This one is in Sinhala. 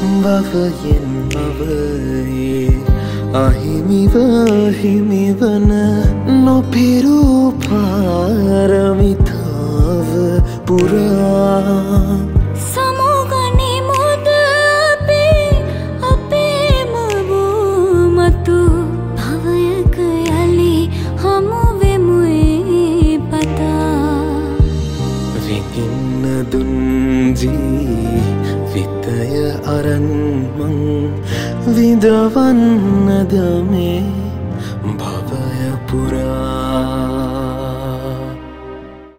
වවයෙන් මවයේ අහිමිව හිමිවන නොපිරූ පාරමිතාව පුරා සමුගනි මුද අපේ අපේම වූමතු භවයක යළි හමුවෙමුයි පතා විඳින්න දුන්ජී വിതയ അരന്മം വിതവന്നതമേ ഭവയ പുരാ